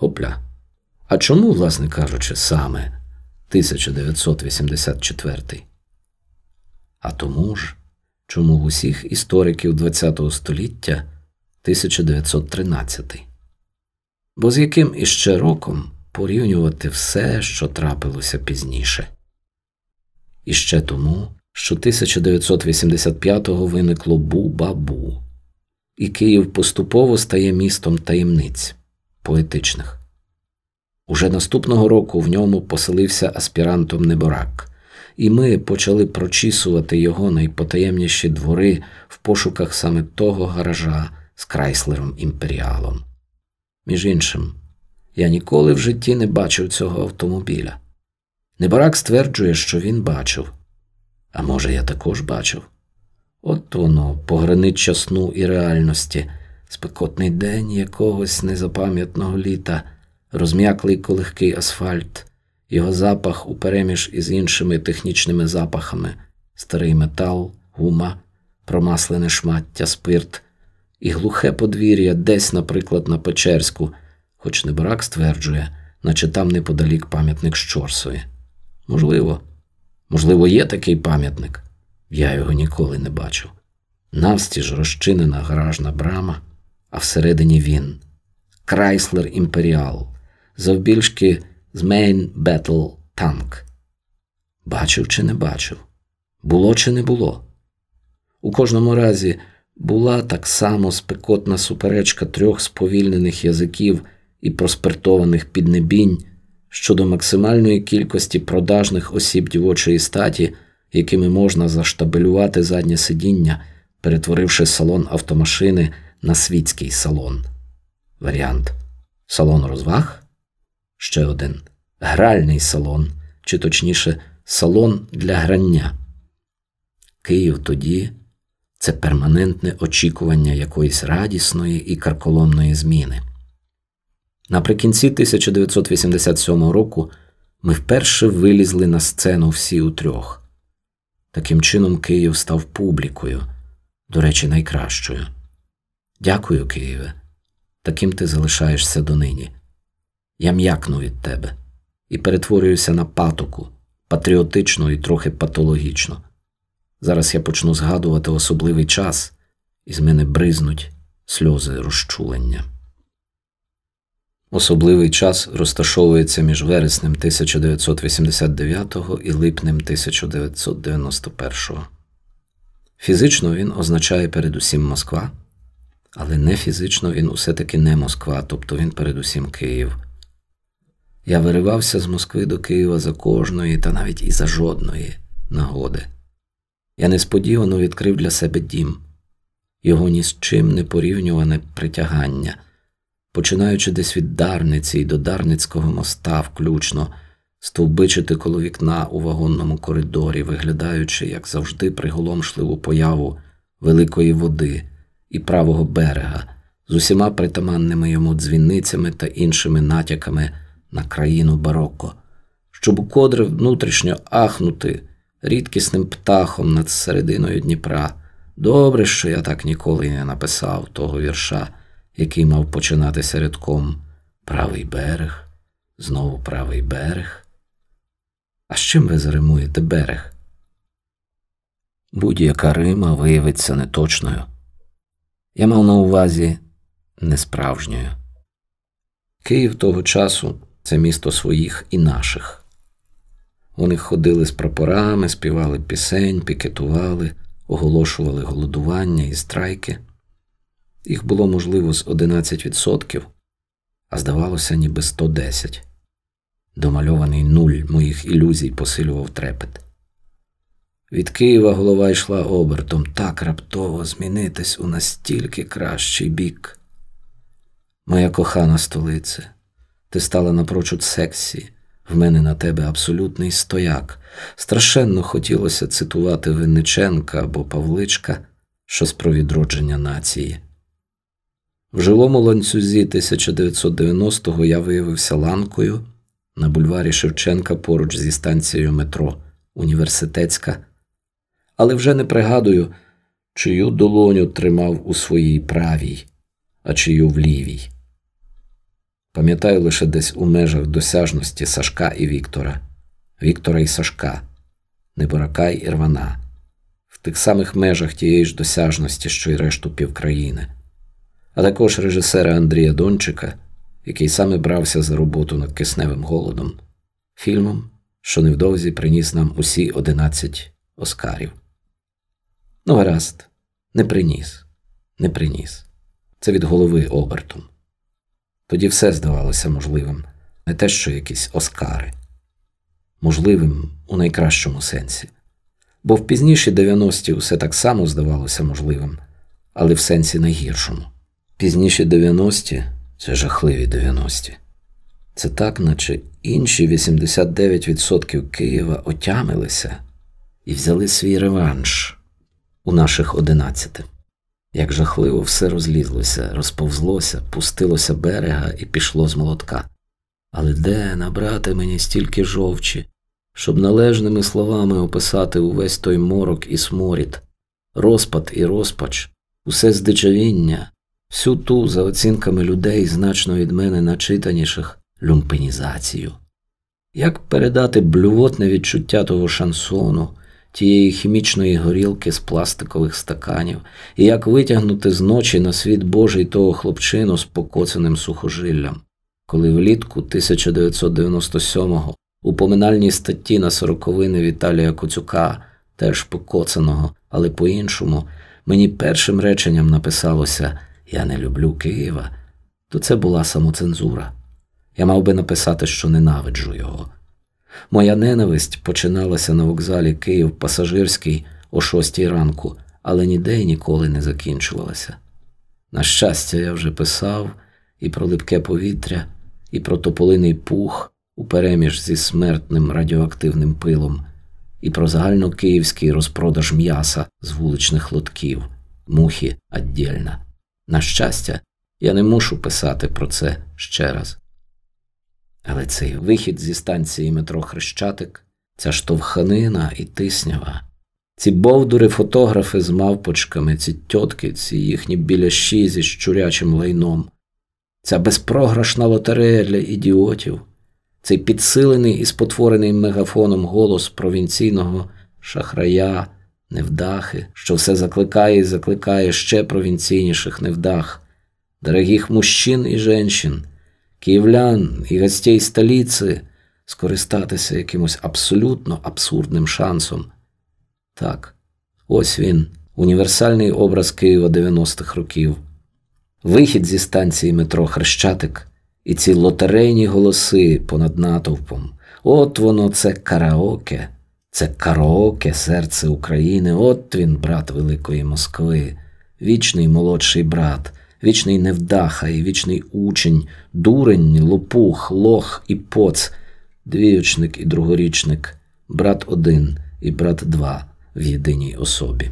Гопля. А чому, власне кажучи, саме 1984? А тому ж, чому в усіх істориків ХХ століття 1913? Бо з яким іще роком порівнювати все, що трапилося пізніше? І ще тому, що 1985-го виникло Бу-Бабу, і Київ поступово стає містом таємниць поетичних. Уже наступного року в ньому поселився аспірантом Неборак, і ми почали прочісувати його найпотаємніші двори в пошуках саме того гаража з Крайслером Імперіалом. Між іншим, я ніколи в житті не бачив цього автомобіля. Неборак стверджує, що він бачив. А може, я також бачив? От воно, пограниччя сну і реальності, спекотний день якогось незапам'ятного літа, розм'яклий колегкий асфальт, його запах упереміж із іншими технічними запахами, старий метал, гума, промаслене шмаття, спирт, і глухе подвір'я десь, наприклад, на Печерську, хоч Неборак стверджує, наче там неподалік пам'ятник Щорсові. Можливо. Можливо, є такий пам'ятник, я його ніколи не бачив. Навстіж розчинена гаражна брама, а всередині він Крайслер Імперіал, завбільшки з Main Battle Tank. Бачив чи не бачив? Було чи не було? У кожному разі була так само спекотна суперечка трьох сповільнених язиків і проспиртованих піднебінь щодо максимальної кількості продажних осіб дівочої статі, якими можна заштабелювати заднє сидіння, перетворивши салон автомашини на світський салон. Варіант салон розваг. Ще один гральний салон, чи точніше, салон для грання. Київ тоді це перманентне очікування якоїсь радісної і карколомної зміни. Наприкінці 1987 року ми вперше вилізли на сцену всі утрьох. Таким чином, Київ став публікою, до речі, найкращою. Дякую, Києве. Таким ти залишаєшся донині. Я м'якну від тебе і перетворююся на патоку, патріотичну і трохи патологічну. Зараз я почну згадувати особливий час, і з мене бризнуть сльози розчулення. Особливий час розташовується між вереснем 1989 і липнем 1991. Фізично він означає передусім Москва, але не фізично він усе таки не Москва, тобто він передусім Київ. Я виривався з Москви до Києва за кожної та навіть і за жодної нагоди. Я несподівано відкрив для себе дім, його ні з чим не порівнюване притягання починаючи десь від Дарниці і до Дарницького моста, включно, стовбичити коло вікна у вагонному коридорі, виглядаючи, як завжди, приголомшливу появу великої води і правого берега з усіма притаманними йому дзвіницями та іншими натяками на країну бароко, щоб укотре внутрішньо ахнути рідкісним птахом над серединою Дніпра. Добре, що я так ніколи не написав того вірша який мав починатися рядком правий берег, знову правий берег. А з чим ви заримуєте берег? Будь-яка Рима виявиться неточною. Я мав на увазі несправжньою. Київ того часу це місто своїх і наших. Вони ходили з прапорами, співали пісень, пікетували, оголошували голодування і страйки. Їх було, можливо, з 11%, а здавалося, ніби 110. Домальований нуль моїх ілюзій посилював трепет. Від Києва голова йшла обертом так раптово змінитись у настільки кращий бік. Моя кохана столице, ти стала напрочуд сексі, в мене на тебе абсолютний стояк. Страшенно хотілося цитувати Винниченка або Павличка, щось про відродження нації. В жилому ланцюзі 1990-го я виявився ланкою на бульварі Шевченка поруч зі станцією метро Університетська, але вже не пригадую, чию долоню тримав у своїй правій, а чию в лівій. Пам'ятаю лише десь у межах досяжності Сашка і Віктора, Віктора і Сашка, Неборака і Ірвана, в тих самих межах тієї ж досяжності, що й решту півкраїни, а також режисера Андрія Дончика, який саме брався за роботу над кисневим голодом, фільмом, що невдовзі приніс нам усі одинадцять оскарів. Ну, гаразд, не приніс, не приніс. Це від голови обертом. Тоді все здавалося можливим, не те, що якісь оскари, можливим у найкращому сенсі. Бо в пізніші 90-ті усе так само здавалося можливим, але в сенсі найгіршому. Пізніші 90-ті – це жахливі 90-ті. Це так, наче інші 89% Києва отямилися і взяли свій реванш у наших 11. Як жахливо все розлізлося, розповзлося, пустилося берега і пішло з молотка. Але де набрати мені стільки жовчі, щоб належними словами описати увесь той морок і сморід, розпад і розпач, усе здичавіння, всю ту, за оцінками людей, значно від мене начитаніших люмпенізацію? Як передати блювотне відчуття того шансону, тієї хімічної горілки з пластикових стаканів, і як витягнути з ночі на світ Божий того хлопчину з покоцаним сухожиллям, коли влітку 1997-го у поминальній статті на сороковини Віталія Коцюка, теж покоцаного, але по-іншому, мені першим реченням написалося Я не люблю Києва, то це була самоцензура. Я мав би написати, що ненавиджу його. Моя ненависть починалася на вокзалі Київ Пасажирський о шостій ранку, але ніде й ніколи не закінчувалася. На щастя, я вже писав і про липке повітря, і про тополиний пух упереміж зі смертним радіоактивним пилом, і про загальнокиївський розпродаж м'яса з вуличних лотків, мухи аддільна. На щастя, я не мушу писати про це ще раз. Але цей вихід зі станції метро Хрещатик, ця штовханина і тиснява, ці бовдури фотографи з мавпочками, ці тьотки, ці їхні біляші зі щурячим лайном, ця безпрограшна лотерея для ідіотів, цей підсилений і спотворений мегафоном голос провінційного шахрая, невдахи, що все закликає і закликає ще провінційніших невдах, дорогих мужчин і женщин київлян і гостей столиці скористатися якимось абсолютно абсурдним шансом. Так, ось він, універсальний образ Києва 90-х років, вихід зі станції метро Хрещатик і ці лотерейні голоси понад натовпом. От воно, це караоке, це караоке, серце України, от він, брат Великої Москви, вічний молодший брат вічний невдаха і вічний учень, дурень, лопух, лох і поц, двіючник і другорічник, брат один і брат два в єдиній особі.